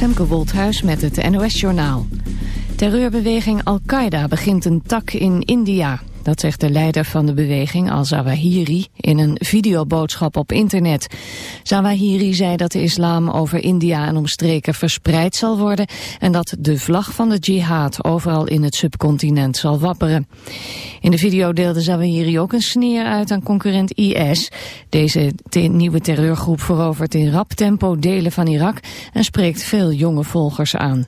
Femke Wolthuis met het NOS-journaal. Terreurbeweging Al-Qaeda begint een tak in India. Dat zegt de leider van de beweging, Al-Zawahiri, in een videoboodschap op internet. Zawahiri zei dat de islam over India en omstreken verspreid zal worden... en dat de vlag van de jihad overal in het subcontinent zal wapperen. In de video deelde Zawahiri ook een sneer uit aan concurrent IS. Deze nieuwe terreurgroep verovert in rap tempo delen van Irak... en spreekt veel jonge volgers aan.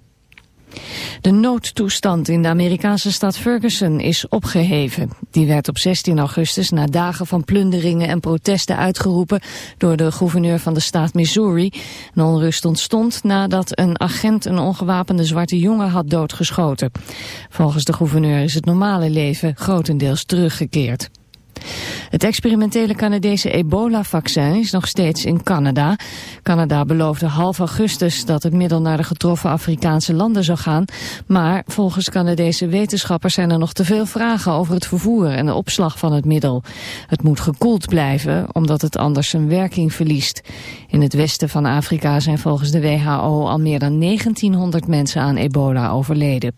De noodtoestand in de Amerikaanse stad Ferguson is opgeheven. Die werd op 16 augustus na dagen van plunderingen en protesten uitgeroepen door de gouverneur van de staat Missouri. Een onrust ontstond nadat een agent een ongewapende zwarte jongen had doodgeschoten. Volgens de gouverneur is het normale leven grotendeels teruggekeerd. Het experimentele Canadese ebola-vaccin is nog steeds in Canada. Canada beloofde half augustus dat het middel naar de getroffen Afrikaanse landen zou gaan. Maar volgens Canadese wetenschappers zijn er nog te veel vragen over het vervoer en de opslag van het middel. Het moet gekoeld blijven, omdat het anders zijn werking verliest. In het westen van Afrika zijn volgens de WHO al meer dan 1900 mensen aan ebola overleden.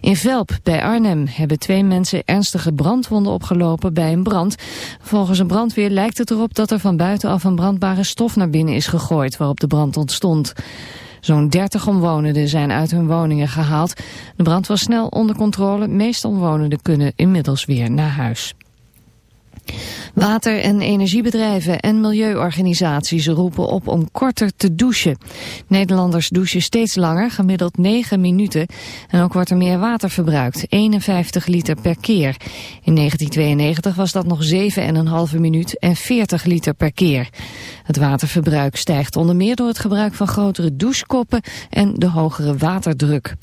In Velp bij Arnhem hebben twee mensen ernstige brandwonden opgelopen bij een brand. Volgens een brandweer lijkt het erop dat er van buitenaf een brandbare stof naar binnen is gegooid waarop de brand ontstond. Zo'n 30 omwonenden zijn uit hun woningen gehaald. De brand was snel onder controle. Meest omwonenden kunnen inmiddels weer naar huis. Water- en energiebedrijven en milieuorganisaties roepen op om korter te douchen. Nederlanders douchen steeds langer, gemiddeld 9 minuten. En ook wordt er meer water verbruikt, 51 liter per keer. In 1992 was dat nog 7,5 minuut en 40 liter per keer. Het waterverbruik stijgt onder meer door het gebruik van grotere douchekoppen en de hogere waterdruk.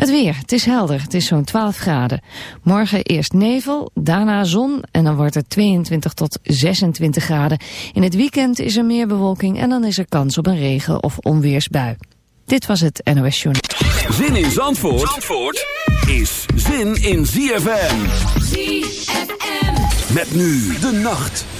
Het weer, het is helder, het is zo'n 12 graden. Morgen eerst nevel, daarna zon en dan wordt het 22 tot 26 graden. In het weekend is er meer bewolking en dan is er kans op een regen- of onweersbui. Dit was het NOS Journal. Zin in Zandvoort, Zandvoort is zin in ZFM. ZFM. Met nu de nacht.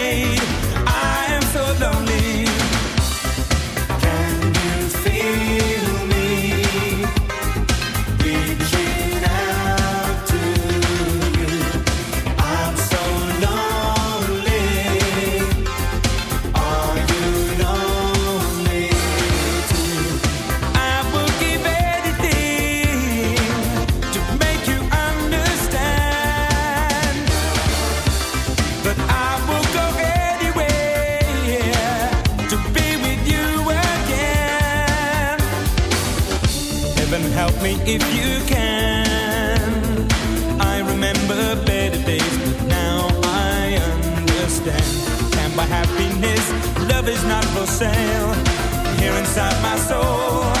If you can. I remember better days, but now I understand. Can't buy happiness, love is not for sale. Here inside my soul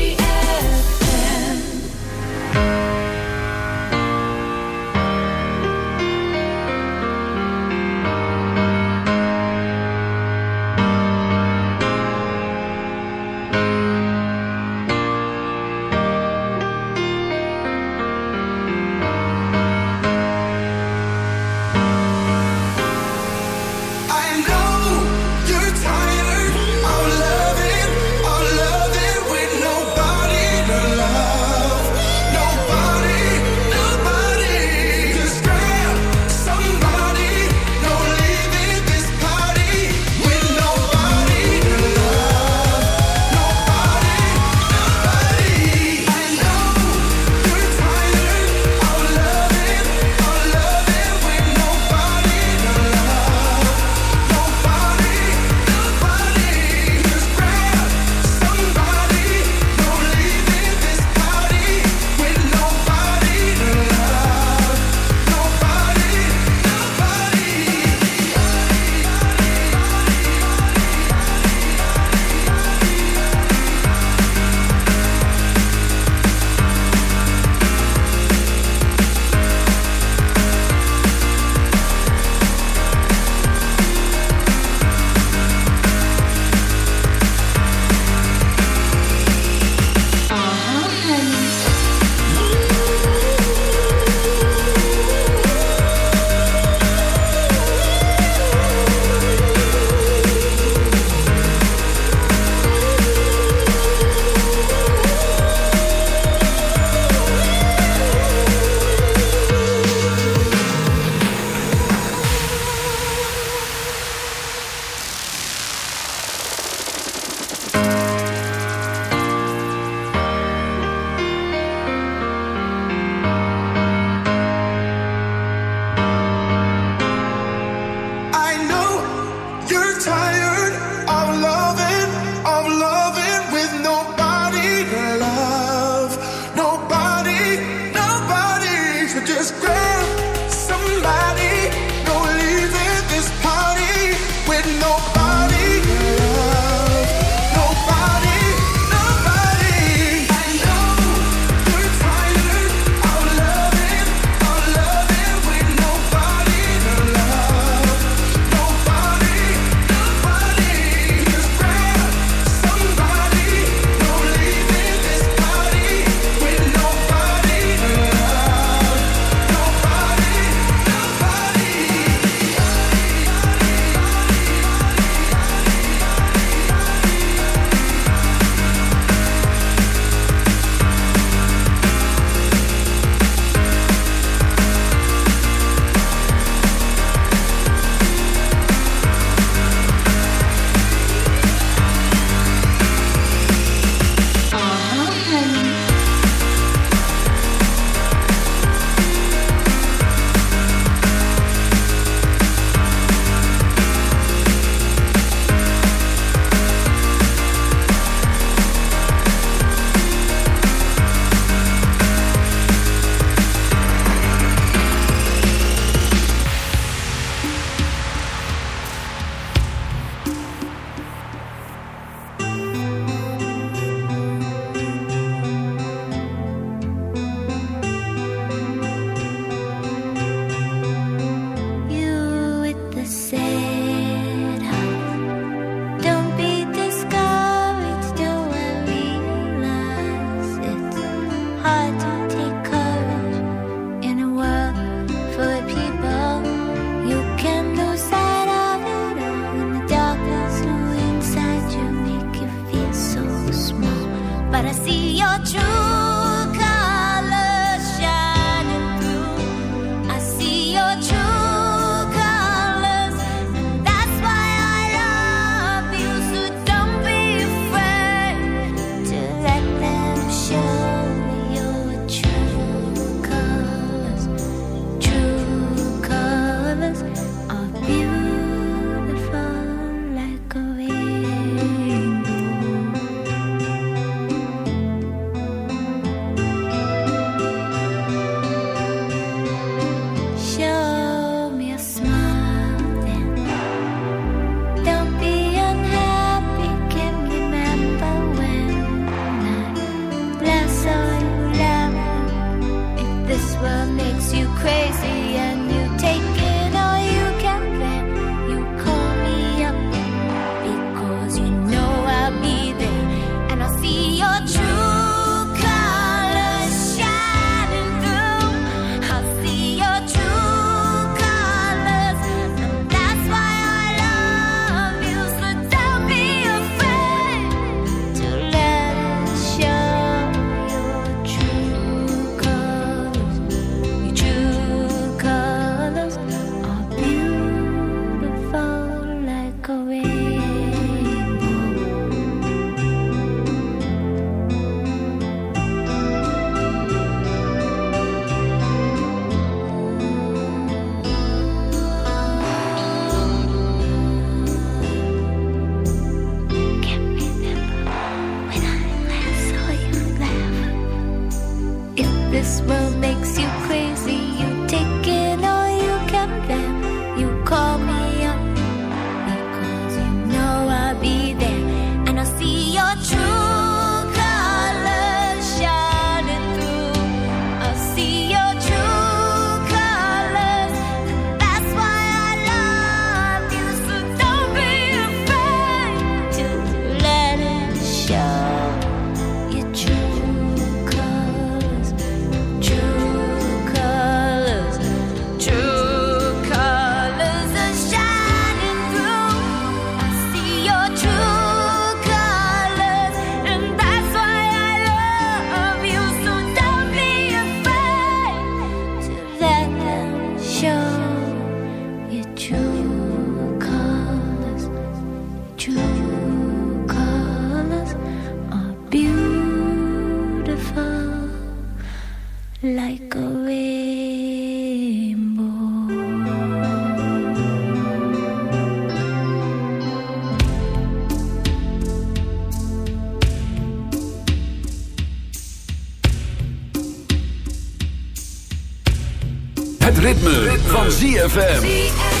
FM. ZFM.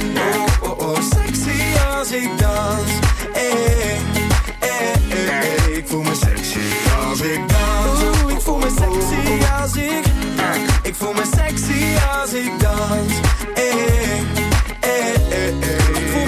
Oh, oh, oh, sexy als ik dans. Hey, hey, hey, hey. Ik voel me sexy als ik dans. Oeh, ik voel me sexy als ik. Ik voel me sexy als ik dans. Hey,